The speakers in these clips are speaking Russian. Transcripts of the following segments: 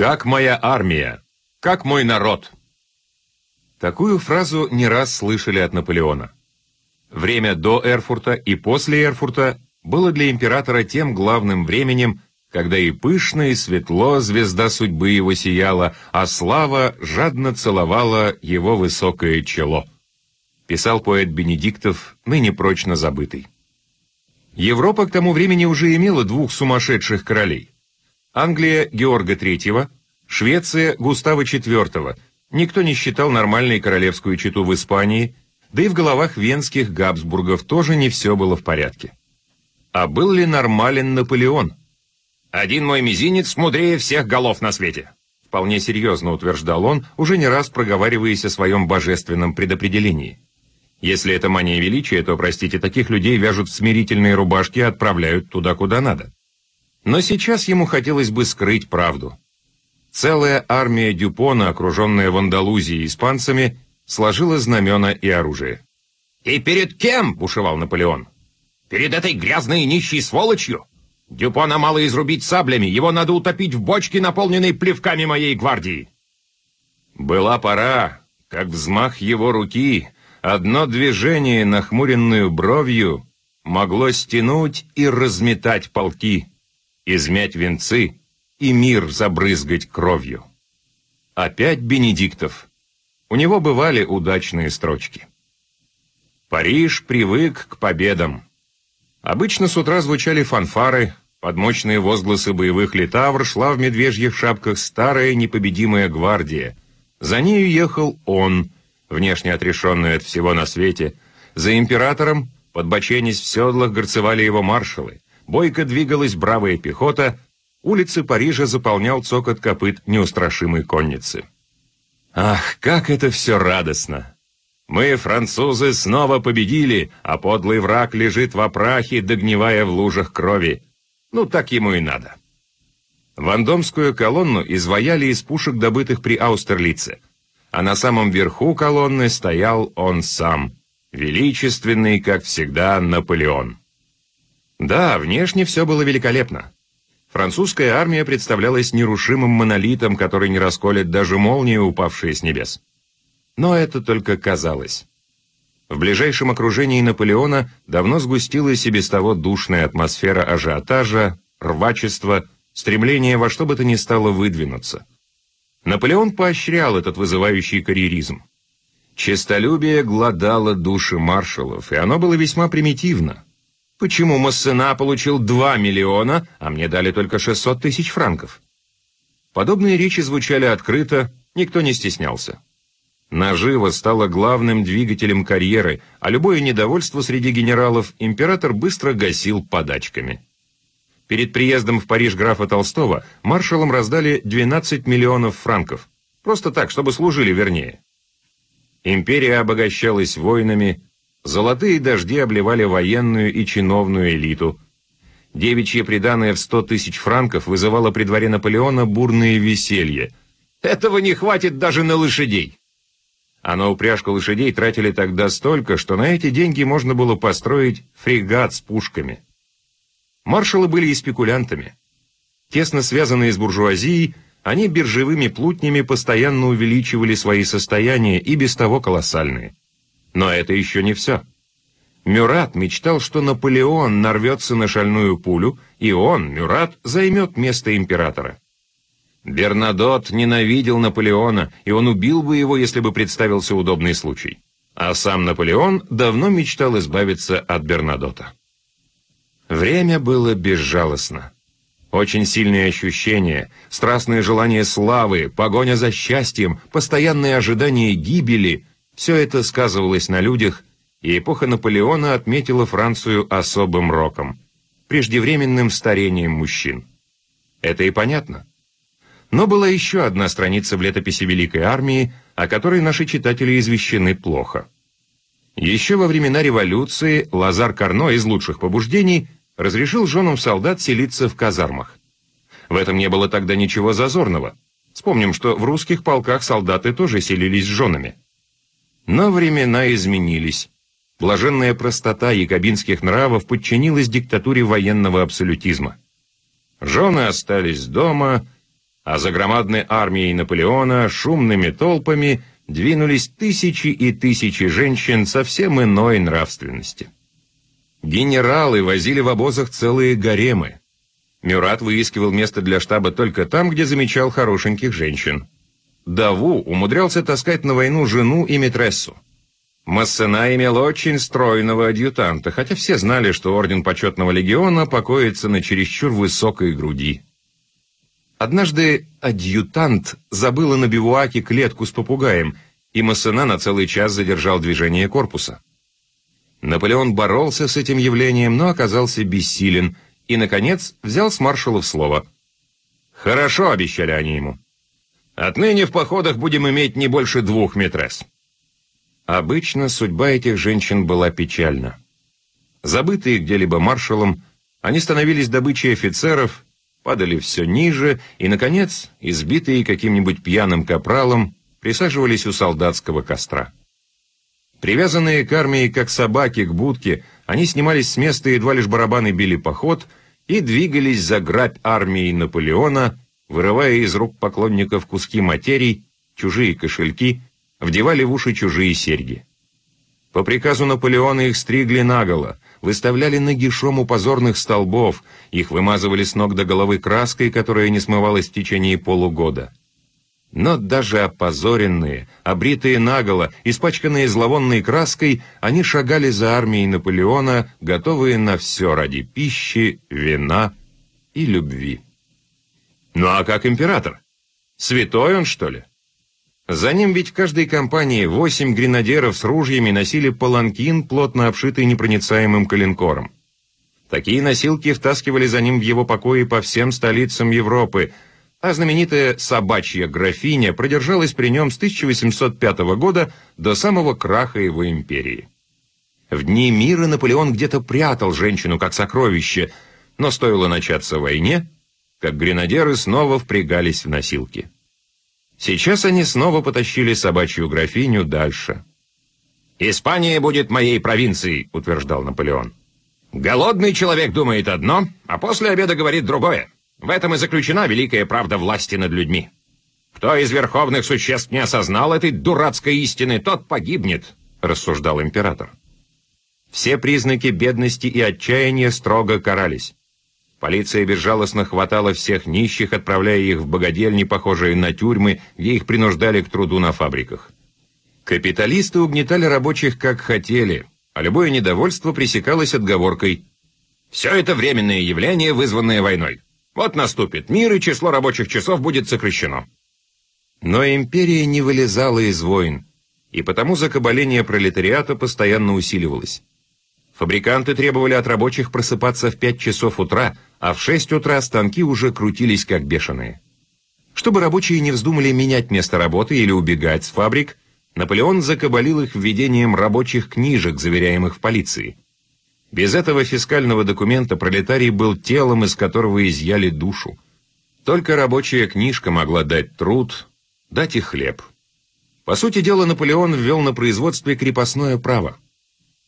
«Как моя армия! Как мой народ!» Такую фразу не раз слышали от Наполеона. Время до Эрфурта и после Эрфурта было для императора тем главным временем, когда и пышно, и светло звезда судьбы его сияла, а слава жадно целовала его высокое чело. Писал поэт Бенедиктов, ныне прочно забытый. Европа к тому времени уже имела двух сумасшедших королей. Англия Георга III, Швеция Густава IV. Никто не считал нормальной королевскую чету в Испании, да и в головах венских Габсбургов тоже не все было в порядке. А был ли нормален Наполеон? «Один мой мизинец мудрее всех голов на свете», вполне серьезно утверждал он, уже не раз проговариваясь о своем божественном предопределении. Если это мания величия, то, простите, таких людей вяжут в смирительные рубашки и отправляют туда, куда надо. Но сейчас ему хотелось бы скрыть правду. Целая армия Дюпона, окруженная в Андалузии испанцами, сложила знамена и оружие. «И перед кем?» — бушевал Наполеон. «Перед этой грязной нищей сволочью? Дюпона мало изрубить саблями, его надо утопить в бочке, наполненной плевками моей гвардии». Была пора, как взмах его руки, одно движение, нахмуренную бровью, могло стянуть и разметать полки, измять венцы и мир забрызгать кровью. Опять Бенедиктов. У него бывали удачные строчки. Париж привык к победам. Обычно с утра звучали фанфары, под мощные возгласы боевых летавр шла в медвежьих шапках старая непобедимая гвардия. За нею ехал он, внешне отрешенный от всего на свете. За императором, подбоченясь в седлах, горцевали его маршалы. Бойко двигалась бравая пехота, улицы Парижа заполнял цокот копыт неустрашимой конницы. Ах, как это все радостно! Мы, французы, снова победили, а подлый враг лежит в опрахе, догнивая в лужах крови. Ну, так ему и надо. Вандомскую колонну изваяли из пушек, добытых при Аустерлице, а на самом верху колонны стоял он сам, величественный, как всегда, Наполеон. Да, внешне все было великолепно. Французская армия представлялась нерушимым монолитом, который не расколет даже молнии, упавшие с небес. Но это только казалось. В ближайшем окружении Наполеона давно сгустилась и без того душная атмосфера ажиотажа, рвачества, стремления во что бы то ни стало выдвинуться. Наполеон поощрял этот вызывающий карьеризм. Честолюбие гладало души маршалов, и оно было весьма примитивно. Почему Массена получил 2 миллиона, а мне дали только 600 тысяч франков? Подобные речи звучали открыто, никто не стеснялся. Наживо стало главным двигателем карьеры, а любое недовольство среди генералов император быстро гасил подачками. Перед приездом в Париж графа Толстого маршалам раздали 12 миллионов франков. Просто так, чтобы служили вернее. Империя обогащалась войнами, Золотые дожди обливали военную и чиновную элиту. Девичье приданное в сто тысяч франков вызывало при дворе Наполеона бурные веселье. Этого не хватит даже на лошадей. А на упряжку лошадей тратили тогда столько, что на эти деньги можно было построить фрегат с пушками. Маршалы были и спекулянтами. Тесно связанные с буржуазией, они биржевыми плутнями постоянно увеличивали свои состояния и без того колоссальные. Но это еще не все. Мюрат мечтал, что Наполеон нарвется на шальную пулю, и он, Мюрат, займет место императора. Бернадот ненавидел Наполеона, и он убил бы его, если бы представился удобный случай. А сам Наполеон давно мечтал избавиться от Бернадота. Время было безжалостно. Очень сильные ощущения, страстное желание славы, погоня за счастьем, постоянное ожидание гибели все это сказывалось на людях, и эпоха Наполеона отметила Францию особым роком, преждевременным старением мужчин. Это и понятно. Но была еще одна страница в летописи Великой Армии, о которой наши читатели извещены плохо. Еще во времена революции Лазар Карно из лучших побуждений разрешил женам солдат селиться в казармах. В этом не было тогда ничего зазорного. Вспомним, что в русских полках солдаты тоже селились с женами. Но времена изменились. Блаженная простота якобинских нравов подчинилась диктатуре военного абсолютизма. Жены остались дома, а за громадной армией Наполеона шумными толпами двинулись тысячи и тысячи женщин совсем иной нравственности. Генералы возили в обозах целые гаремы. Мюрат выискивал место для штаба только там, где замечал хорошеньких женщин. Даву умудрялся таскать на войну жену и митрессу. Массена имел очень стройного адъютанта, хотя все знали, что орден почетного легиона покоится на чересчур высокой груди. Однажды адъютант забыла на бивуаке клетку с попугаем, и Массена на целый час задержал движение корпуса. Наполеон боролся с этим явлением, но оказался бессилен, и, наконец, взял с маршалов слово. «Хорошо», — обещали они ему. «Отныне в походах будем иметь не больше двух метрес». Обычно судьба этих женщин была печальна. Забытые где-либо маршалом, они становились добычей офицеров, падали все ниже и, наконец, избитые каким-нибудь пьяным капралом, присаживались у солдатского костра. Привязанные к армии, как собаки к будке, они снимались с места, едва лишь барабаны били поход, и двигались за грабь армии Наполеона, вырывая из рук поклонников куски материй, чужие кошельки вдевали в уши чужие серьги. По приказу Наполеона их стригли наголо, выставляли нагишом у позорных столбов, их вымазывали с ног до головы краской, которая не смывалась в течение полугода. Но даже опозоренные, обритые наголо, испачканные зловонной краской, они шагали за армией Наполеона, готовые на все ради пищи, вина и любви. Ну а как император? Святой он, что ли? За ним ведь в каждой компании восемь гренадеров с ружьями носили паланкин, плотно обшитый непроницаемым коленкором. Такие носилки втаскивали за ним в его покои по всем столицам Европы, а знаменитая «собачья графиня» продержалась при нем с 1805 года до самого краха его империи. В дни мира Наполеон где-то прятал женщину как сокровище, но стоило начаться войне, как гренадеры снова впрягались в носилки. Сейчас они снова потащили собачью графиню дальше. «Испания будет моей провинцией», — утверждал Наполеон. «Голодный человек думает одно, а после обеда говорит другое. В этом и заключена великая правда власти над людьми. Кто из верховных существ не осознал этой дурацкой истины, тот погибнет», — рассуждал император. Все признаки бедности и отчаяния строго карались. Полиция безжалостно хватала всех нищих, отправляя их в богадельни, похожие на тюрьмы, где их принуждали к труду на фабриках. Капиталисты угнетали рабочих как хотели, а любое недовольство пресекалось отговоркой «Все это временное явление, вызванное войной. Вот наступит мир, и число рабочих часов будет сокращено». Но империя не вылезала из войн, и потому закабаление пролетариата постоянно усиливалось. Фабриканты требовали от рабочих просыпаться в 5 часов утра – а в 6 утра станки уже крутились как бешеные. Чтобы рабочие не вздумали менять место работы или убегать с фабрик, Наполеон закабалил их введением рабочих книжек, заверяемых в полиции. Без этого фискального документа пролетарий был телом, из которого изъяли душу. Только рабочая книжка могла дать труд, дать и хлеб. По сути дела, Наполеон ввел на производстве крепостное право.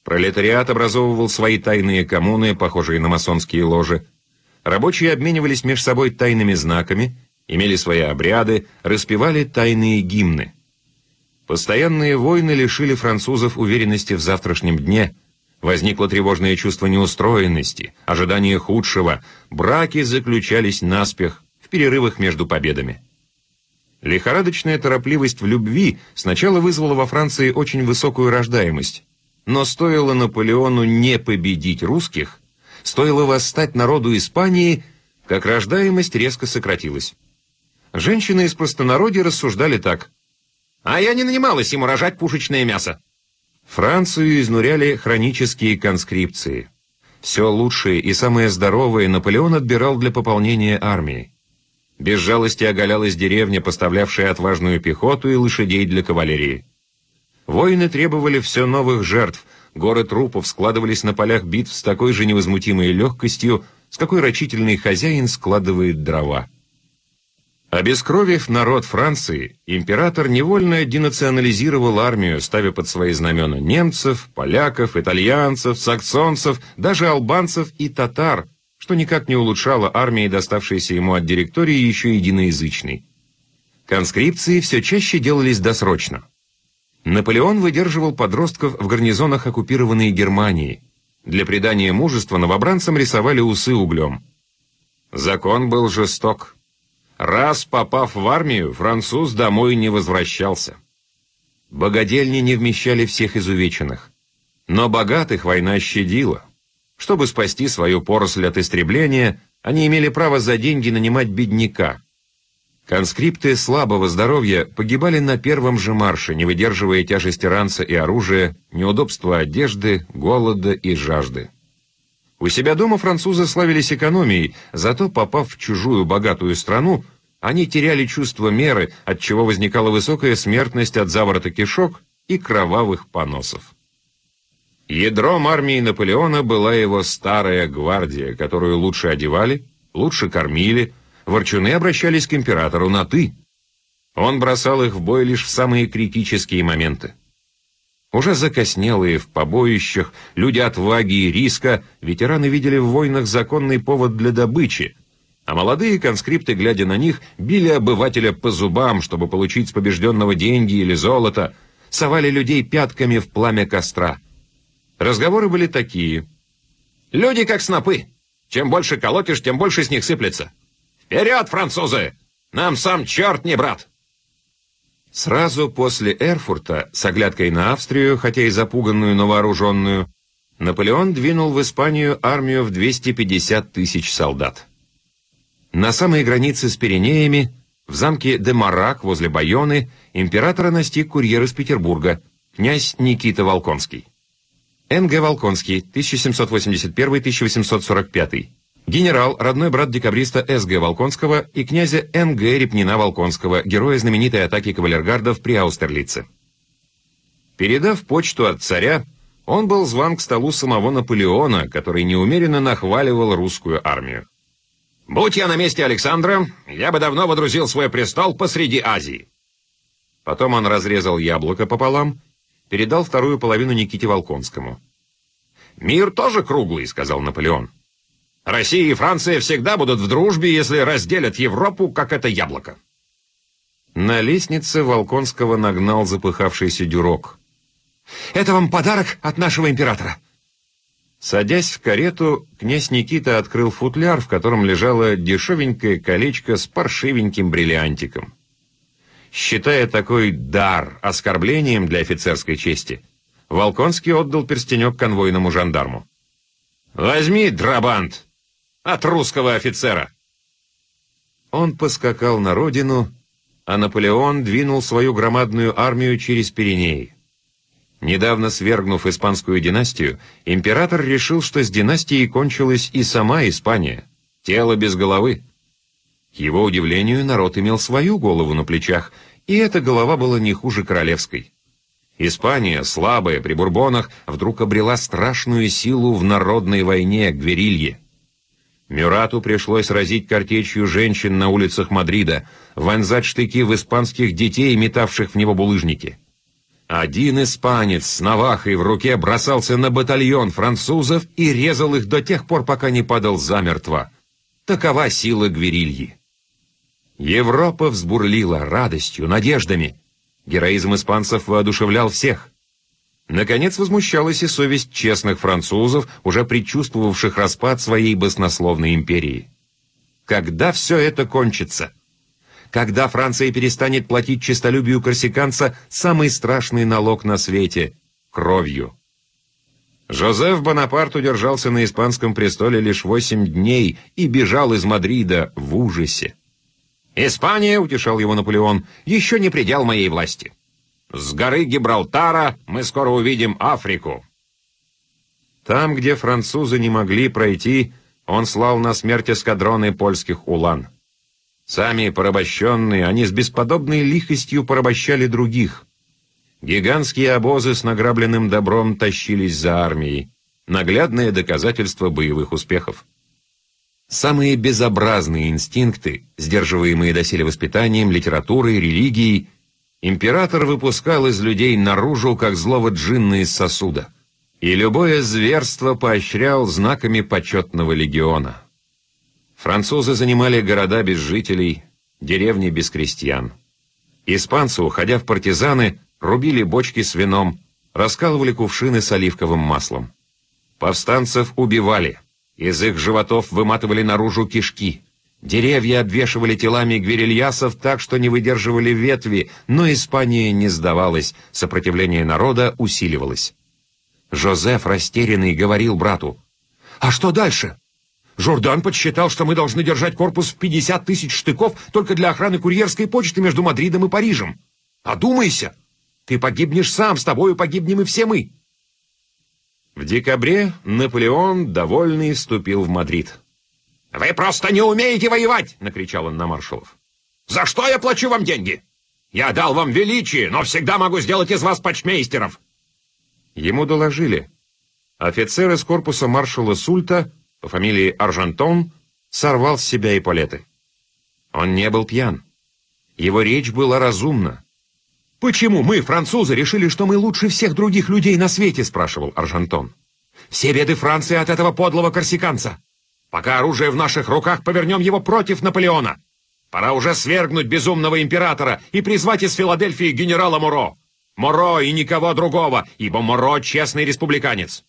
Пролетариат образовывал свои тайные коммуны, похожие на масонские ложи, Рабочие обменивались между собой тайными знаками, имели свои обряды, распевали тайные гимны. Постоянные войны лишили французов уверенности в завтрашнем дне. Возникло тревожное чувство неустроенности, ожидание худшего, браки заключались наспех, в перерывах между победами. Лихорадочная торопливость в любви сначала вызвала во Франции очень высокую рождаемость, но стоило Наполеону не победить русских, Стоило восстать народу Испании, как рождаемость резко сократилась. Женщины из простонародья рассуждали так. «А я не нанималась ему рожать пушечное мясо». Францию изнуряли хронические конскрипции. Все лучшее и самое здоровое Наполеон отбирал для пополнения армии. Без жалости оголялась деревня, поставлявшая отважную пехоту и лошадей для кавалерии. Воины требовали все новых жертв, горы трупов складывались на полях битв с такой же невозмутимой легкостью, с какой рачительный хозяин складывает дрова. Обескровив народ Франции, император невольно денационализировал армию, ставя под свои знамена немцев, поляков, итальянцев, саксонцев, даже албанцев и татар, что никак не улучшало армии, доставшейся ему от директории, еще единоязычной. Конскрипции все чаще делались досрочно. Наполеон выдерживал подростков в гарнизонах оккупированной Германии. Для придания мужества новобранцам рисовали усы углем. Закон был жесток. Раз попав в армию, француз домой не возвращался. Богодельни не вмещали всех изувеченных. Но богатых война щадила. Чтобы спасти свою поросль от истребления, они имели право за деньги нанимать бедняка. Конскрипты слабого здоровья погибали на первом же марше, не выдерживая тяжести ранца и оружия, неудобства одежды, голода и жажды. У себя дома французы славились экономией, зато, попав в чужую богатую страну, они теряли чувство меры, от чего возникала высокая смертность от заворота кишок и кровавых поносов. Ядром армии Наполеона была его старая гвардия, которую лучше одевали, лучше кормили, ворчуны обращались к императору на «ты». Он бросал их в бой лишь в самые критические моменты. Уже закоснелые в побоищах, люди отваги и риска, ветераны видели в войнах законный повод для добычи, а молодые конскрипты, глядя на них, били обывателя по зубам, чтобы получить с побежденного деньги или золото, совали людей пятками в пламя костра. Разговоры были такие. «Люди как снопы. Чем больше колотишь, тем больше с них сыплется. Вперед, французы! Нам сам черт не брат!» Сразу после Эрфурта, с оглядкой на Австрию, хотя и запуганную, но вооруженную, Наполеон двинул в Испанию армию в 250 тысяч солдат. На самой границе с Пиренеями, в замке Демарак возле Байоны, императора настиг курьер из Петербурга, князь Никита Волконский. Н.Г. Волконский, 1781-1845 Генерал, родной брат декабриста С.Г. Волконского и князя Н.Г. Репнина Волконского, героя знаменитой атаки кавалергардов при Аустерлице. Передав почту от царя, он был зван к столу самого Наполеона, который неумеренно нахваливал русскую армию. «Будь я на месте Александра, я бы давно водрузил свой престол посреди Азии». Потом он разрезал яблоко пополам, передал вторую половину Никите Волконскому. «Мир тоже круглый», — сказал Наполеон. Россия и Франция всегда будут в дружбе, если разделят Европу, как это яблоко. На лестнице Волконского нагнал запыхавшийся дюрок. «Это вам подарок от нашего императора!» Садясь в карету, князь Никита открыл футляр, в котором лежало дешевенькое колечко с паршивеньким бриллиантиком. Считая такой дар оскорблением для офицерской чести, Волконский отдал перстенек конвойному жандарму. «Возьми, драбант, от русского офицера!» Он поскакал на родину, а Наполеон двинул свою громадную армию через Пиренеи. Недавно свергнув испанскую династию, император решил, что с династией кончилась и сама Испания. Тело без головы. К его удивлению, народ имел свою голову на плечах, и эта голова была не хуже королевской. Испания, слабая при бурбонах, вдруг обрела страшную силу в народной войне, гверилье. Мюрату пришлось разить картечью женщин на улицах Мадрида, вонзать штыки в испанских детей, метавших в него булыжники. Один испанец с навахой в руке бросался на батальон французов и резал их до тех пор, пока не падал замертво. Такова сила гверильи. Европа взбурлила радостью, надеждами. Героизм испанцев воодушевлял всех. Наконец возмущалась и совесть честных французов, уже предчувствовавших распад своей баснословной империи. Когда все это кончится? Когда Франция перестанет платить честолюбию корсиканца самый страшный налог на свете — кровью? Жозеф Бонапарт удержался на испанском престоле лишь восемь дней и бежал из Мадрида в ужасе. «Испания», — утешал его Наполеон, — «еще не предел моей власти». С горы Гибралтара мы скоро увидим Африку. Там, где французы не могли пройти, он слал на смерть эскадроны польских улан. Сами порабощенные, они с бесподобной лихостью порабощали других. Гигантские обозы с награбленным добром тащились за армией. Наглядное доказательство боевых успехов. Самые безобразные инстинкты, сдерживаемые доселе воспитанием, литературой, религией, Император выпускал из людей наружу, как злого джинна из сосуда, и любое зверство поощрял знаками почетного легиона. Французы занимали города без жителей, деревни без крестьян. Испанцы, уходя в партизаны, рубили бочки с вином, раскалывали кувшины с оливковым маслом. Повстанцев убивали, из их животов выматывали наружу кишки. Деревья обвешивали телами гверильясов так, что не выдерживали ветви, но Испания не сдавалась, сопротивление народа усиливалось. Жозеф, растерянный, говорил брату, «А что дальше?» Жордан подсчитал, что мы должны держать корпус в 50 тысяч штыков только для охраны курьерской почты между Мадридом и Парижем. Одумайся! Ты погибнешь сам, с тобою погибнем и все мы. В декабре Наполеон, довольный, вступил в Мадрид. «Вы просто не умеете воевать!» — накричал он на маршалов. «За что я плачу вам деньги? Я дал вам величие, но всегда могу сделать из вас почмейстеров!» Ему доложили. Офицер из корпуса маршала Сульта по фамилии Аржантон сорвал с себя эполеты. Он не был пьян. Его речь была разумна. «Почему мы, французы, решили, что мы лучше всех других людей на свете?» — спрашивал Аржантон. «Все беды Франции от этого подлого корсиканца. Пока оружие в наших руках, повернем его против Наполеона. Пора уже свергнуть безумного императора и призвать из Филадельфии генерала Моро. Моро и никого другого, ибо Моро — честный республиканец».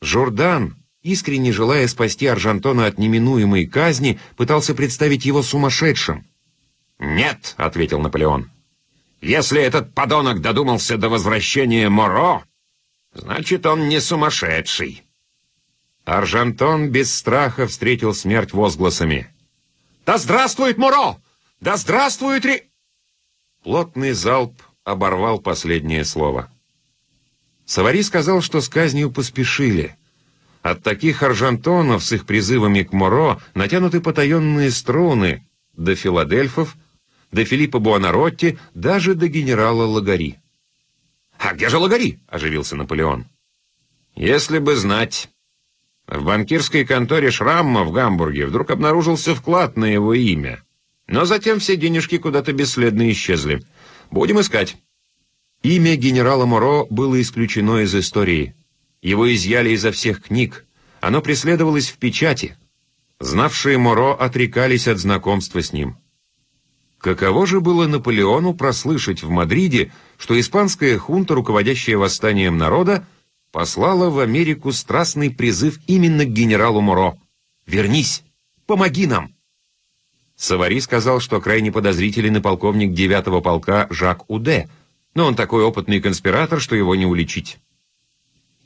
Журдан, искренне желая спасти Аржантона от неминуемой казни, пытался представить его сумасшедшим. «Нет», — ответил Наполеон. «Если этот подонок додумался до возвращения Моро, значит, он не сумасшедший». Аржантон без страха встретил смерть возгласами. «Да здравствует Муро! Да здравствует Ри...» Плотный залп оборвал последнее слово. Савари сказал, что с казнью поспешили. От таких аржантонов с их призывами к Моро натянуты потаенные струны до филадельфов, до Филиппа Буонаротти, даже до генерала Лагари. «А где же Лагари?» — оживился Наполеон. «Если бы знать...» В банкирской конторе Шрамма в Гамбурге вдруг обнаружился вклад на его имя. Но затем все денежки куда-то бесследно исчезли. Будем искать. Имя генерала Моро было исключено из истории. Его изъяли изо всех книг. Оно преследовалось в печати. Знавшие Моро отрекались от знакомства с ним. Каково же было Наполеону прослышать в Мадриде, что испанская хунта, руководящая восстанием народа, послала в Америку страстный призыв именно к генералу Моро. «Вернись! Помоги нам!» Савари сказал, что крайне подозрителен и полковник девятого полка Жак Уде, но он такой опытный конспиратор, что его не уличить.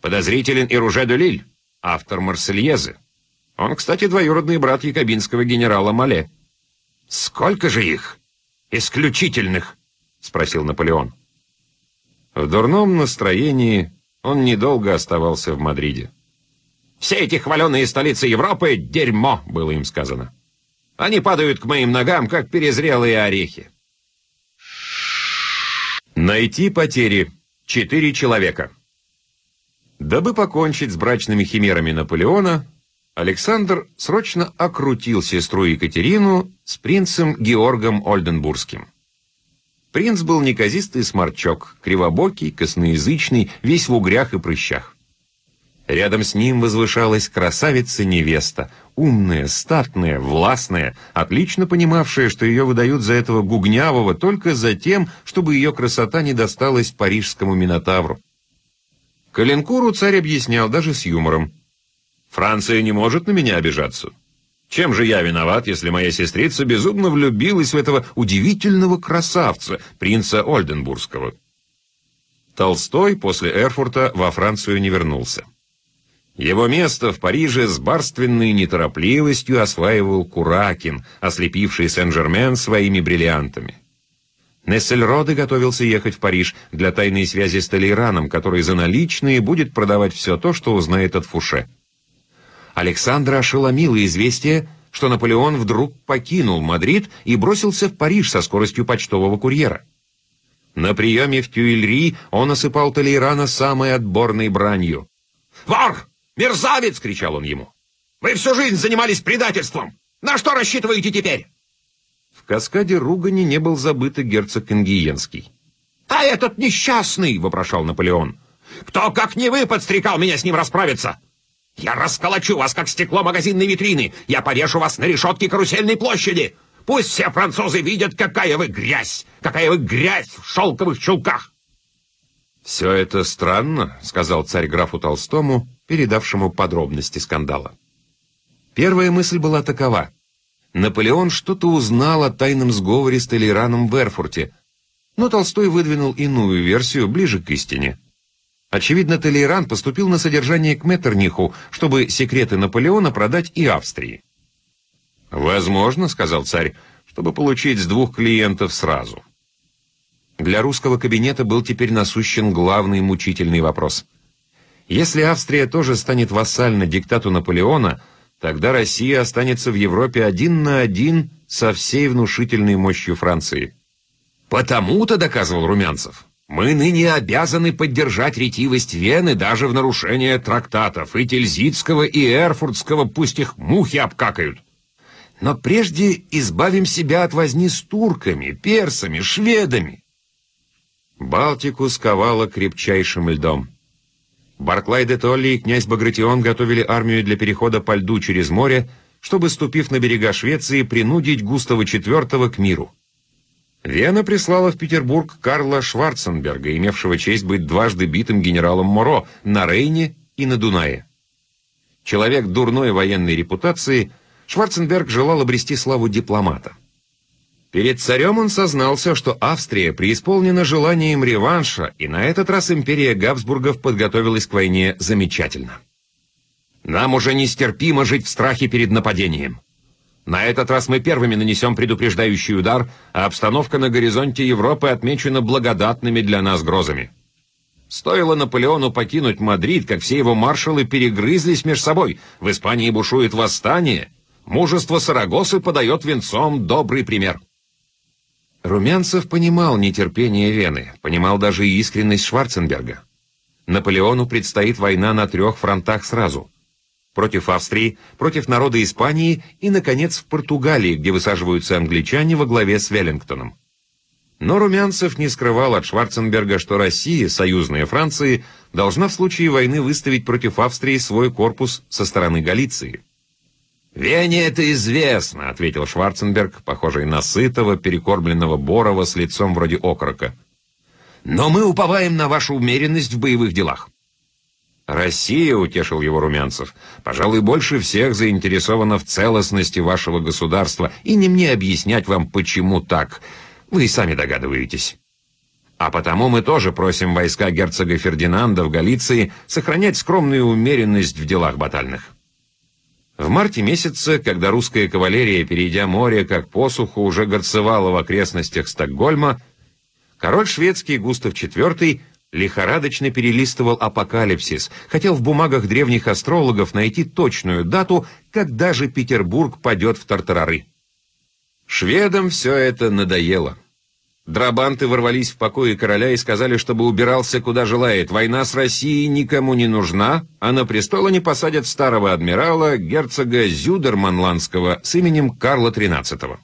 Подозрителен и Руже де Лиль, автор Марсельезы. Он, кстати, двоюродный брат якобинского генерала Мале. «Сколько же их? Исключительных?» — спросил Наполеон. В дурном настроении он недолго оставался в Мадриде. «Все эти хваленые столицы Европы — дерьмо!» — было им сказано. «Они падают к моим ногам, как перезрелые орехи». Найти потери. Четыре человека. Дабы покончить с брачными химерами Наполеона, Александр срочно окрутил сестру Екатерину с принцем Георгом Ольденбургским. Принц был неказистый сморчок, кривобокий, косноязычный, весь в угрях и прыщах. Рядом с ним возвышалась красавица-невеста, умная, статная, властная, отлично понимавшая, что ее выдают за этого гугнявого только за тем, чтобы ее красота не досталась парижскому Минотавру. Калинкуру царь объяснял даже с юмором. «Франция не может на меня обижаться. Чем же я виноват, если моя сестрица безумно влюбилась в этого удивительного красавца, принца Ольденбургского? Толстой после Эрфурта во Францию не вернулся. Его место в Париже с барственной неторопливостью осваивал Куракин, ослепивший Сен-Жермен своими бриллиантами. Нессельроде готовился ехать в Париж для тайной связи с Толейраном, который за наличные будет продавать все то, что узнает от Фуше. Александра ошеломило известие, что Наполеон вдруг покинул Мадрид и бросился в Париж со скоростью почтового курьера. На приеме в Тюильри он осыпал Толейрана самой отборной бранью. «Вор! Мерзавец!» — кричал он ему. «Вы всю жизнь занимались предательством! На что рассчитываете теперь?» В каскаде ругани не был забыт и герцог Ингиенский. «А этот несчастный!» — вопрошал Наполеон. «Кто, как не вы, подстрекал меня с ним расправиться? Я расколочу вас, как стекло магазинной витрины. Я повешу вас на решетке карусельной площади. Пусть все французы видят, какая вы грязь, какая вы грязь в шелковых чулках. «Все это странно», — сказал царь графу Толстому, передавшему подробности скандала. Первая мысль была такова. Наполеон что-то узнал о тайном сговоре с Толераном в Эрфурте, но Толстой выдвинул иную версию, ближе к истине. Очевидно, Толейран поступил на содержание к Меттерниху, чтобы секреты Наполеона продать и Австрии. «Возможно», — сказал царь, — «чтобы получить с двух клиентов сразу». Для русского кабинета был теперь насущен главный мучительный вопрос. Если Австрия тоже станет вассальна диктату Наполеона, тогда Россия останется в Европе один на один со всей внушительной мощью Франции. «Потому-то, — доказывал Румянцев, — мы ныне обязаны поддержать ретивость Вены даже в нарушение трактатов, и Тильзитского, и Эрфуртского, пусть их мухи обкакают. Но прежде избавим себя от возни с турками, персами, шведами». Балтику сковало крепчайшим льдом. Барклай де Толли и князь Багратион готовили армию для перехода по льду через море, чтобы, ступив на берега Швеции, принудить Густава IV к миру. Вена прислала в Петербург Карла Шварценберга, имевшего честь быть дважды битым генералом Моро на Рейне и на Дунае. Человек дурной военной репутации, Шварценберг желал обрести славу дипломата. Перед царем он сознался, что Австрия преисполнена желанием реванша, и на этот раз империя Габсбургов подготовилась к войне замечательно. «Нам уже нестерпимо жить в страхе перед нападением. На этот раз мы первыми нанесем предупреждающий удар, а обстановка на горизонте Европы отмечена благодатными для нас грозами. Стоило Наполеону покинуть Мадрид, как все его маршалы перегрызлись между собой. В Испании бушует восстание. Мужество Сарагосы подает венцом добрый пример. Румянцев понимал нетерпение Вены, понимал даже искренность Шварценберга. Наполеону предстоит война на трех фронтах сразу – против Австрии, против народа Испании и, наконец, в Португалии, где высаживаются англичане во главе с Веллингтоном. Но Румянцев не скрывал от Шварценберга, что Россия, союзная Франции, должна в случае войны выставить против Австрии свой корпус со стороны Галиции. «Вене это известно», — ответил Шварценберг, похожий на сытого, перекормленного Борова с лицом вроде окорока. «Но мы уповаем на вашу умеренность в боевых делах. Россия, утешил его Румянцев, пожалуй, больше всех заинтересована в целостности вашего государства, и не мне объяснять вам, почему так. Вы и сами догадываетесь. А потому мы тоже просим войска герцога Фердинанда в Галиции сохранять скромную умеренность в делах батальных. В марте месяце, когда русская кавалерия, перейдя море, как посуху, уже горцевала в окрестностях Стокгольма, король шведский Густав IV лихорадочно перелистывал апокалипсис, хотел в бумагах древних астрологов найти точную дату, когда же Петербург падет в тартарары. Шведам все это надоело. Драбанты ворвались в покои короля и сказали, чтобы убирался куда желает. Война с Россией никому не нужна, а на престол они посадят старого адмирала, герцога Зюдерманландского с именем Карла XIII.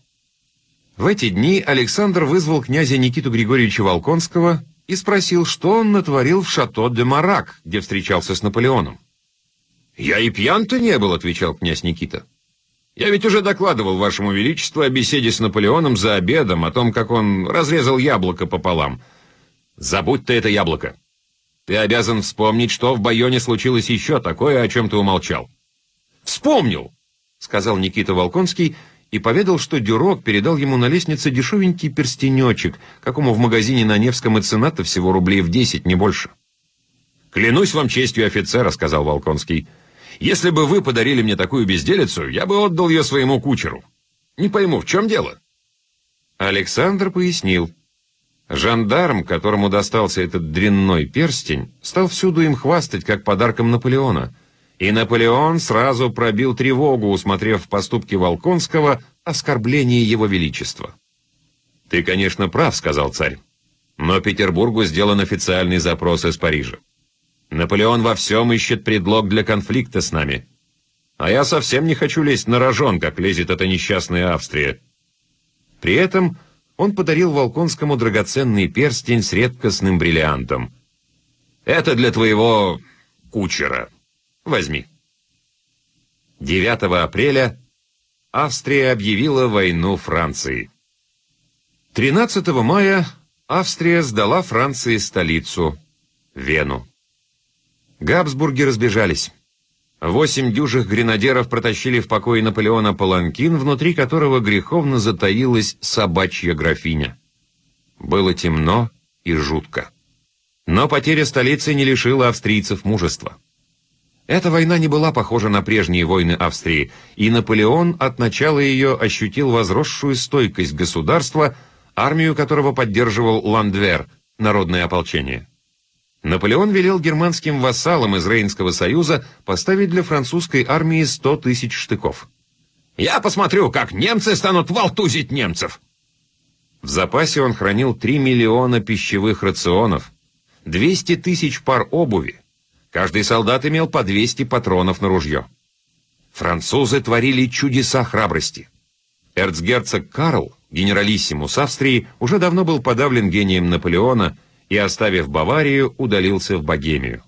В эти дни Александр вызвал князя Никиту Григорьевича Волконского и спросил, что он натворил в Шато-де-Марак, где встречался с Наполеоном. «Я и пьян-то не был», — отвечал князь Никита. «Я ведь уже докладывал вашему величеству о беседе с Наполеоном за обедом, о том, как он разрезал яблоко пополам. Забудь ты это яблоко. Ты обязан вспомнить, что в Байоне случилось еще такое, о чем ты умолчал». «Вспомнил», — сказал Никита Волконский, — и поведал, что Дюрок передал ему на лестнице дешевенький перстенечек, какому в магазине на Невском и цена-то всего рублей в десять, не больше. «Клянусь вам честью офицера», — сказал Волконский. «Если бы вы подарили мне такую безделицу, я бы отдал ее своему кучеру. Не пойму, в чем дело?» Александр пояснил. Жандарм, которому достался этот дрянной перстень, стал всюду им хвастать, как подарком Наполеона — и Наполеон сразу пробил тревогу, усмотрев в поступке Волконского оскорбление его величества. «Ты, конечно, прав», — сказал царь. «Но Петербургу сделан официальный запрос из Парижа. Наполеон во всем ищет предлог для конфликта с нами. А я совсем не хочу лезть на рожон, как лезет эта несчастная Австрия». При этом он подарил Волконскому драгоценный перстень с редкостным бриллиантом. «Это для твоего кучера», Возьми. 9 апреля Австрия объявила войну Франции. 13 мая Австрия сдала Франции столицу – Вену. Габсбурги разбежались. Восемь дюжих гренадеров протащили в покой Наполеона паланкин, внутри которого греховно затаилась собачья графиня. Было темно и жутко. Но потеря столицы не лишила австрийцев мужества. Эта война не была похожа на прежние войны Австрии, и Наполеон от начала ее ощутил возросшую стойкость государства, армию которого поддерживал Ландвер, народное ополчение. Наполеон велел германским вассалам из Рейнского союза поставить для французской армии 100 тысяч штыков. «Я посмотрю, как немцы станут волтузить немцев!» В запасе он хранил 3 миллиона пищевых рационов, 200 тысяч пар обуви. Каждый солдат имел по 200 патронов на ружье. Французы творили чудеса храбрости. Эрцгерцог Карл, генералиссимус Австрии, уже давно был подавлен гением Наполеона – и, оставив Баварию, удалился в Богемию.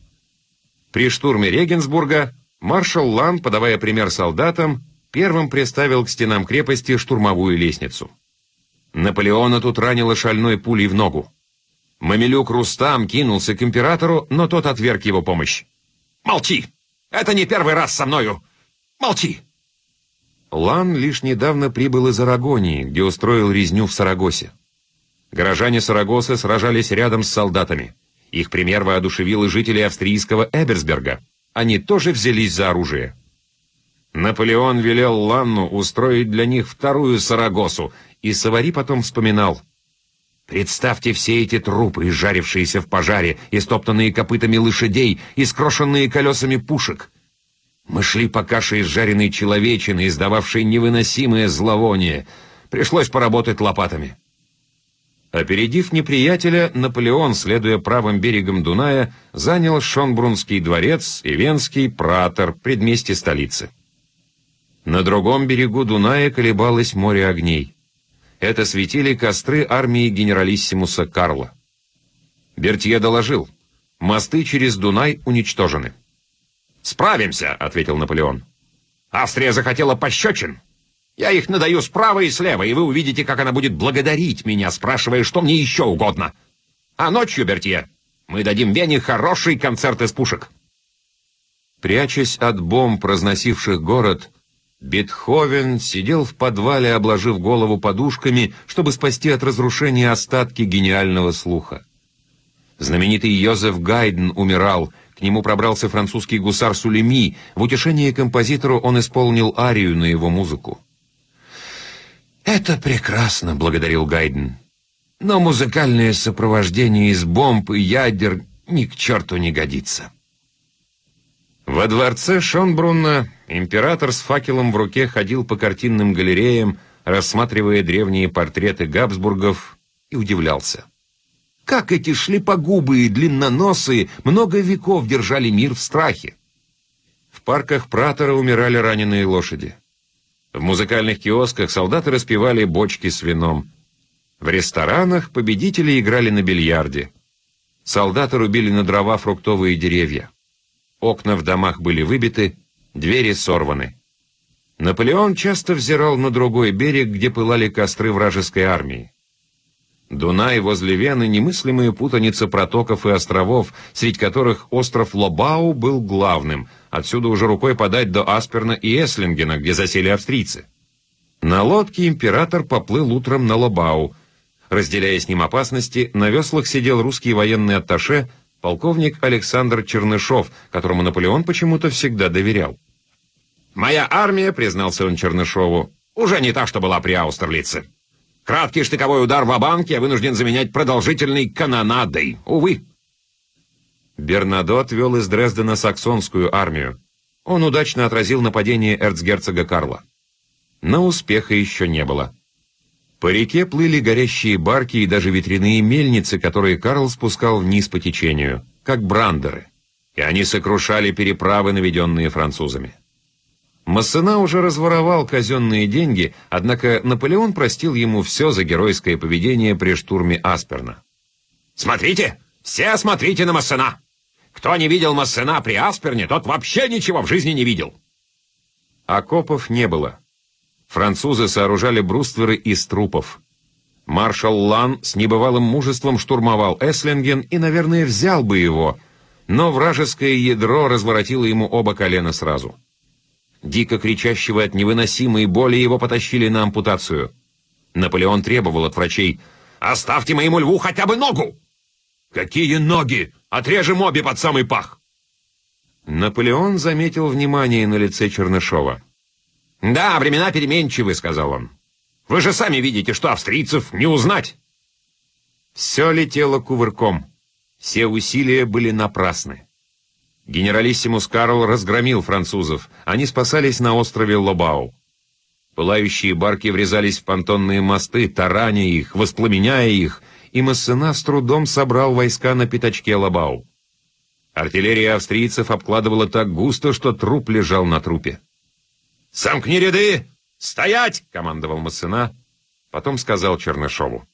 При штурме Регенсбурга маршал Лан, подавая пример солдатам, первым приставил к стенам крепости штурмовую лестницу. Наполеона тут ранило шальной пулей в ногу. Мамилюк Рустам кинулся к императору, но тот отверг его помощь. «Молчи! Это не первый раз со мною! Молчи!» Лан лишь недавно прибыл из Арагонии, где устроил резню в Сарагосе. Горожане Сарагосы сражались рядом с солдатами. Их пример воодушевил и жителей австрийского Эберсберга. Они тоже взялись за оружие. Наполеон велел Ланну устроить для них вторую Сарагосу, и Савари потом вспоминал. «Представьте все эти трупы, жарившиеся в пожаре, истоптанные копытами лошадей и скрошенные колесами пушек. Мы шли по каше из жареной человечины, издававшей невыносимое зловоние. Пришлось поработать лопатами». Опередив неприятеля, Наполеон, следуя правым берегом Дуная, занял Шонбрунский дворец и Венский пратор, предместье столицы. На другом берегу Дуная колебалось море огней. Это светили костры армии генералиссимуса Карла. Бертье доложил, мосты через Дунай уничтожены. «Справимся», — ответил Наполеон. «Австрия захотела пощечин. Я их надаю справа и слева, и вы увидите, как она будет благодарить меня, спрашивая, что мне еще угодно. А ночью, Бертье, мы дадим Вене хороший концерт из пушек». Прячась от бомб, разносивших город, Бетховен сидел в подвале, обложив голову подушками, чтобы спасти от разрушения остатки гениального слуха. Знаменитый Йозеф Гайден умирал, к нему пробрался французский гусар Сулеми, в утешение композитору он исполнил арию на его музыку. «Это прекрасно», — благодарил Гайден. «Но музыкальное сопровождение из бомб и ядер ни к черту не годится». Во дворце Шонбрунна император с факелом в руке ходил по картинным галереям, рассматривая древние портреты Габсбургов, и удивлялся. Как эти шлепогубые длинноносые много веков держали мир в страхе? В парках Пратора умирали раненые лошади. В музыкальных киосках солдаты распивали бочки с вином. В ресторанах победители играли на бильярде. Солдаты рубили на дрова фруктовые деревья. Окна в домах были выбиты, двери сорваны. Наполеон часто взирал на другой берег, где пылали костры вражеской армии. Дунай возле Вены немыслимая путаница протоков и островов, среди которых остров Лобау был главным, отсюда уже рукой подать до Асперна и Эслингена, где засели австрийцы. На лодке император поплыл утром на Лобау. Разделяя с ним опасности, на веслах сидел русский военный атташе, полковник Александр Чернышов, которому Наполеон почему-то всегда доверял. «Моя армия», — признался он Чернышову, — «уже не та, что была при Аустерлице. Краткий штыковой удар в банк я вынужден заменять продолжительной канонадой. Увы. Бернадот вел из Дрездена саксонскую армию. Он удачно отразил нападение эрцгерцога Карла. Но успеха еще не было. По реке плыли горящие барки и даже ветряные мельницы, которые Карл спускал вниз по течению, как брандеры. И они сокрушали переправы, наведенные французами. Массена уже разворовал казенные деньги, однако Наполеон простил ему все за геройское поведение при штурме Асперна. «Смотрите! Все смотрите на Массена! Кто не видел Массена при Асперне, тот вообще ничего в жизни не видел!» Окопов не было. Французы сооружали брустверы из трупов. Маршал Лан с небывалым мужеством штурмовал Эслинген и, наверное, взял бы его, но вражеское ядро разворотило ему оба колена сразу. Дико кричащего от невыносимой боли его потащили на ампутацию. Наполеон требовал от врачей «Оставьте моему льву хотя бы ногу!» «Какие ноги? Отрежем обе под самый пах!» Наполеон заметил внимание на лице Чернышова. «Да, времена переменчивы», — сказал он. «Вы же сами видите, что австрийцев не узнать». Все летело кувырком. Все усилия были напрасны. Генералиссимус Карл разгромил французов. Они спасались на острове Лобау. Пылающие барки врезались в понтонные мосты, тараня их, воспламеняя их, и Массена с трудом собрал войска на пятачке Лобау. Артиллерия австрийцев обкладывала так густо, что труп лежал на трупе. «Сомкни ряды! Стоять!» — командовал Массена. Потом сказал Чернышову.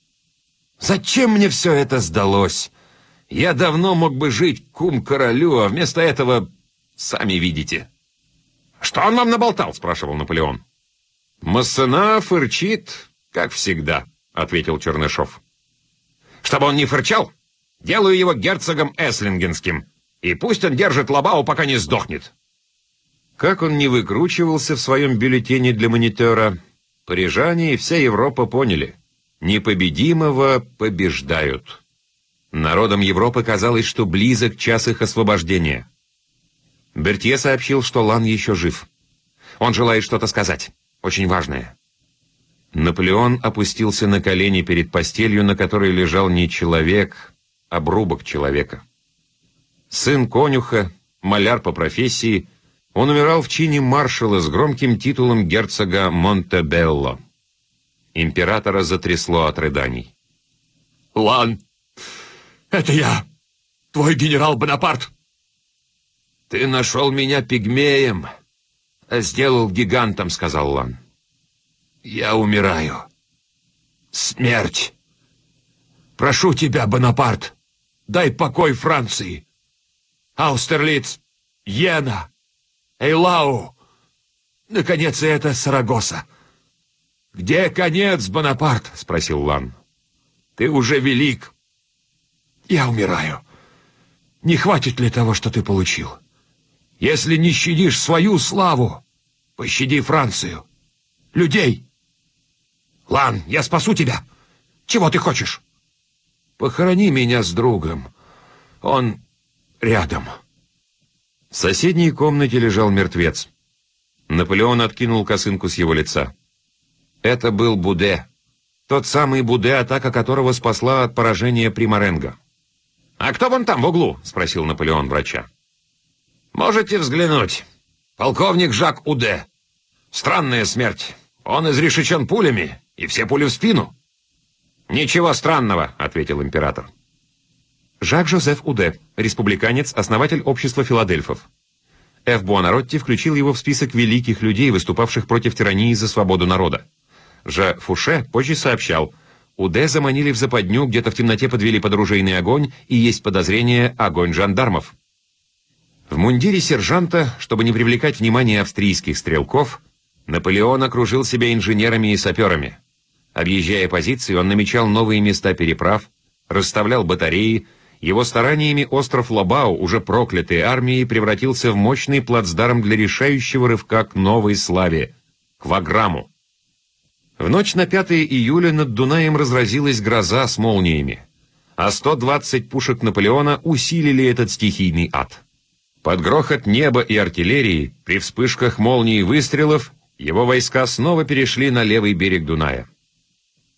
«Зачем мне все это сдалось? Я давно мог бы жить кум-королю, а вместо этого сами видите». «Что он вам наболтал?» — спрашивал Наполеон. «Массена фырчит, как всегда», — ответил Чернышов. «Чтобы он не фырчал, делаю его герцогом Эслингенским, и пусть он держит Лабау, пока не сдохнет». Как он не выкручивался в своем бюллетене для монитора, парижане и вся Европа поняли — непобедимого побеждают. Народам Европы казалось, что близок час их освобождения. Бертье сообщил, что Лан еще жив. Он желает что-то сказать, очень важное. Наполеон опустился на колени перед постелью, на которой лежал не человек, а обрубок человека. Сын конюха, маляр по профессии, он умирал в чине маршала с громким титулом герцога Монтебелло. Императора затрясло от рыданий. «Лан, это я, твой генерал Бонапарт!» «Ты нашел меня пигмеем, а сделал гигантом», — сказал Лан. «Я умираю. Смерть! Прошу тебя, Бонапарт, дай покой Франции. Аустерлиц, Йена, Эйлау! Наконец, и это Сарагоса!» «Где конец, Бонапарт?» — спросил Лан. «Ты уже велик. Я умираю. Не хватит ли того, что ты получил? Если не щадишь свою славу, пощади Францию. Людей. Лан, я спасу тебя. Чего ты хочешь? Похорони меня с другом. Он рядом». В соседней комнате лежал мертвец. Наполеон откинул косынку с его лица. Это был Буде. Тот самый Буде, атака которого спасла от поражения Примаренго. «А кто вон там в углу?» — спросил Наполеон врача. «Можете взглянуть. Полковник Жак Уде. Странная смерть. Он изрешечен пулями, и все пули в спину». «Ничего странного», — ответил император. Жак-Жозеф Уде, республиканец, основатель общества филадельфов. Ф. Буонаротти включил его в список великих людей, выступавших против тирании за свободу народа. Ж. Фуше позже сообщал, Уде заманили в западню, где-то в темноте подвели под оружейный огонь, и есть подозрение огонь жандармов. В мундире сержанта, чтобы не привлекать внимание австрийских стрелков, Наполеон окружил себя инженерами и саперами. Объезжая позиции, он намечал новые места переправ, расставлял батареи, его стараниями остров Лабау, уже проклятый армией, превратился в мощный плацдарм для решающего рывка к новой славе — к Ваграму. В ночь на 5 июля над Дунаем разразилась гроза с молниями, а 120 пушек Наполеона усилили этот стихийный ад. Под грохот неба и артиллерии, при вспышках молний и выстрелов, его войска снова перешли на левый берег Дуная.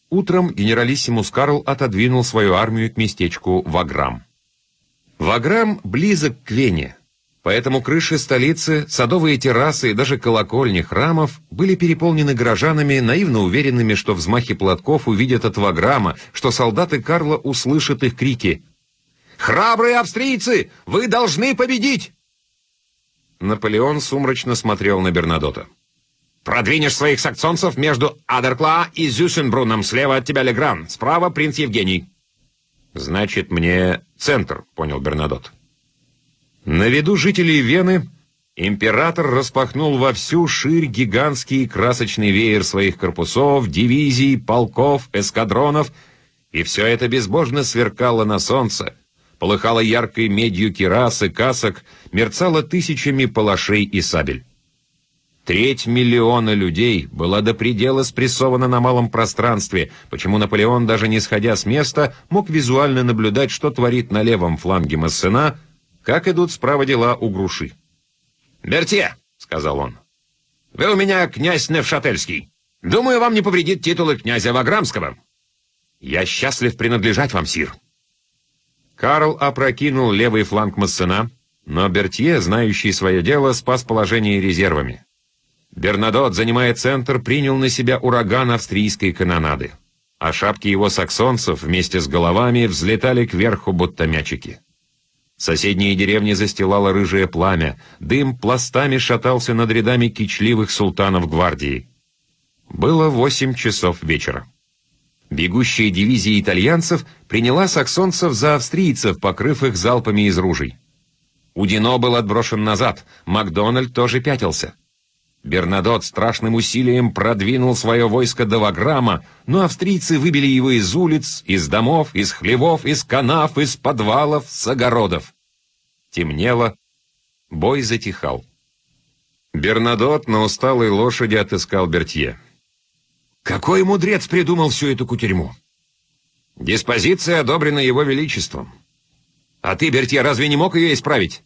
Утром генералиссимус Карл отодвинул свою армию к местечку Ваграм. Ваграм близок к Вене, поэтому крыши столицы, садовые террасы и даже колокольни храмов были переполнены горожанами, наивно уверенными, что взмахи платков увидят от Ваграма, что солдаты Карла услышат их крики «Храбрые австрийцы! Вы должны победить!» Наполеон сумрачно смотрел на Бернадота. Продвинешь своих саксонцев между Адеркла и Зюсенбруном. Слева от тебя Легран, справа принц Евгений. Значит, мне центр, понял Бернадот. На виду жителей Вены Император распахнул во всю ширь гигантский красочный веер своих корпусов, дивизий, полков, эскадронов, и все это безбожно сверкало на солнце, полыхало яркой медью кирас и касок, мерцало тысячами палашей и сабель. Треть миллиона людей была до предела спрессована на малом пространстве, почему Наполеон, даже не сходя с места, мог визуально наблюдать, что творит на левом фланге Массена, как идут справа дела у Груши. «Бертье», — сказал он, — «вы у меня князь Невшательский. Думаю, вам не повредит титулы князя Ваграмского». «Я счастлив принадлежать вам, сир». Карл опрокинул левый фланг Массена, но Бертье, знающий свое дело, спас положение резервами. Бернадот, занимая центр, принял на себя ураган австрийской канонады, а шапки его саксонцев вместе с головами взлетали кверху, будто мячики. Соседние деревни застилало рыжее пламя, дым пластами шатался над рядами кичливых султанов гвардии. Было восемь часов вечера. Бегущая дивизия итальянцев приняла саксонцев за австрийцев, покрыв их залпами из ружей. Удино был отброшен назад, Макдональд тоже пятился. Бернадот страшным усилием продвинул свое войско до Ваграма, но австрийцы выбили его из улиц, из домов, из хлевов, из канав, из подвалов, с огородов. Темнело, бой затихал. Бернадот на усталой лошади отыскал Бертье. «Какой мудрец придумал всю эту кутерьму?» «Диспозиция одобрена его величеством. А ты, Бертье, разве не мог ее исправить?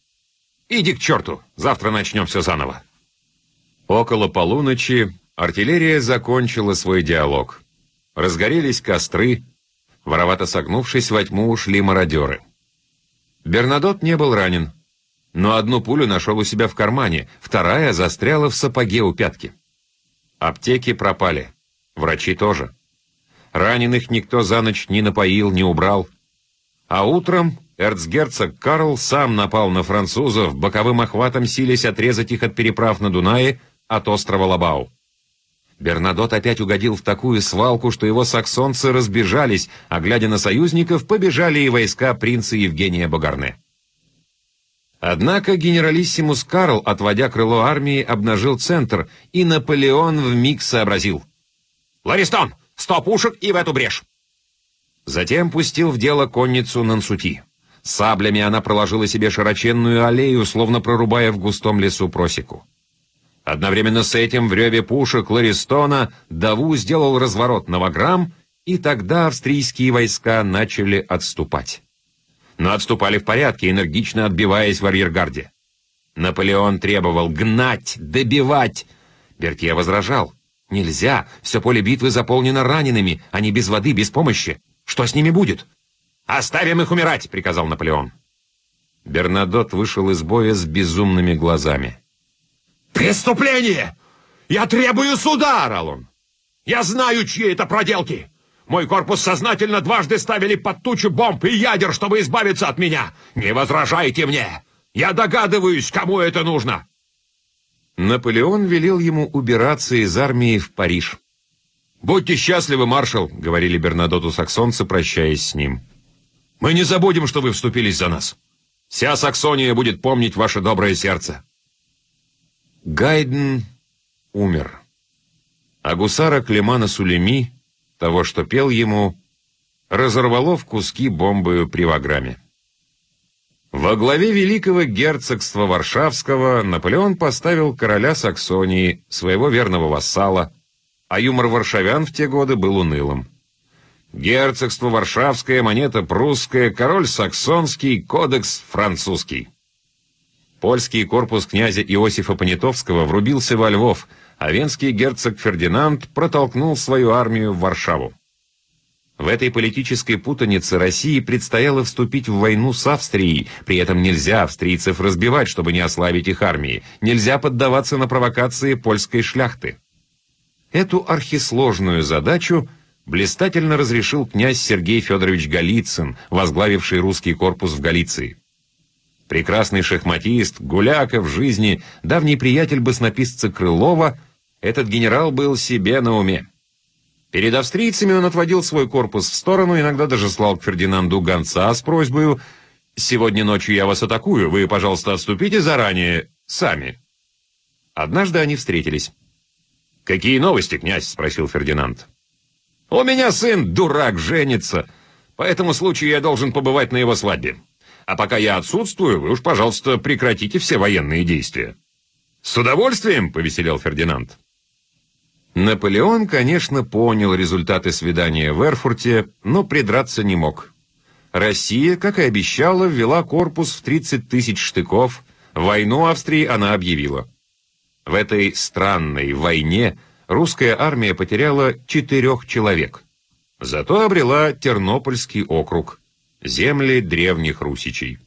Иди к черту, завтра начнем все заново». Около полуночи артиллерия закончила свой диалог. Разгорелись костры, воровато согнувшись во тьму, ушли мародеры. Бернадот не был ранен, но одну пулю нашел у себя в кармане, вторая застряла в сапоге у пятки. Аптеки пропали, врачи тоже. Раненых никто за ночь не напоил, не убрал. А утром эрцгерцог Карл сам напал на французов, боковым охватом силясь отрезать их от переправ на Дунае, от острова Лабау. Бернадот опять угодил в такую свалку, что его саксонцы разбежались, а глядя на союзников, побежали и войска принца Евгения Багарне. Однако генералиссимус Карл, отводя крыло армии, обнажил центр, и Наполеон вмиг сообразил. «Ларистон, сто пушек и в эту брешь!» Затем пустил в дело конницу Нансути. Саблями она проложила себе широченную аллею, словно прорубая в густом лесу просеку. Одновременно с этим в реве пушек Ларистона Даву сделал разворот на Ваграм, и тогда австрийские войска начали отступать. Но отступали в порядке, энергично отбиваясь в арьергарде. Наполеон требовал гнать, добивать. Бертье возражал. Нельзя, все поле битвы заполнено ранеными, они без воды, без помощи. Что с ними будет? «Оставим их умирать!» — приказал Наполеон. Бернадот вышел из боя с безумными глазами. «Преступление! Я требую суда!» — орал он. «Я знаю, чьи это проделки! Мой корпус сознательно дважды ставили под тучу бомб и ядер, чтобы избавиться от меня! Не возражайте мне! Я догадываюсь, кому это нужно!» Наполеон велел ему убираться из армии в Париж. «Будьте счастливы, маршал», — говорили Бернадоту саксонцы, прощаясь с ним. «Мы не забудем, что вы вступились за нас. Вся Саксония будет помнить ваше доброе сердце». Гайден умер. А гусара Клемана Сулеми, того, что пел ему, разорвало в куски бомбою при Ваграме. Во главе великого герцогства Варшавского Наполеон поставил короля Саксонии, своего верного вассала, а юмор варшавян в те годы был унылым. Герцогство Варшавское, монета прусская, король саксонский, кодекс французский. Польский корпус князя Иосифа Понятовского врубился во Львов, а венский герцог Фердинанд протолкнул свою армию в Варшаву. В этой политической путанице России предстояло вступить в войну с Австрией, при этом нельзя австрийцев разбивать, чтобы не ослабить их армии, нельзя поддаваться на провокации польской шляхты. Эту архисложную задачу блистательно разрешил князь Сергей Федорович Голицын, возглавивший русский корпус в Галиции. Прекрасный шахматист, гуляка в жизни, давний приятель баснописца Крылова, этот генерал был себе на уме. Перед австрийцами он отводил свой корпус в сторону, иногда даже слал к Фердинанду гонца с просьбой «Сегодня ночью я вас атакую, вы, пожалуйста, отступите заранее, сами, Однажды они встретились. «Какие новости, князь?» — спросил Фердинанд. «У меня сын, дурак, женится. По этому случаю я должен побывать на его свадьбе. А пока я отсутствую, вы уж, пожалуйста, прекратите все военные действия». «С удовольствием!» — повеселел Фердинанд. Наполеон, конечно, понял результаты свидания в Эрфурте, но придраться не мог. Россия, как и обещала, ввела корпус в 30 тысяч штыков. Войну Австрии она объявила. В этой странной войне русская армия потеряла четырех человек. Зато обрела Тернопольский округ, земли древних русичей.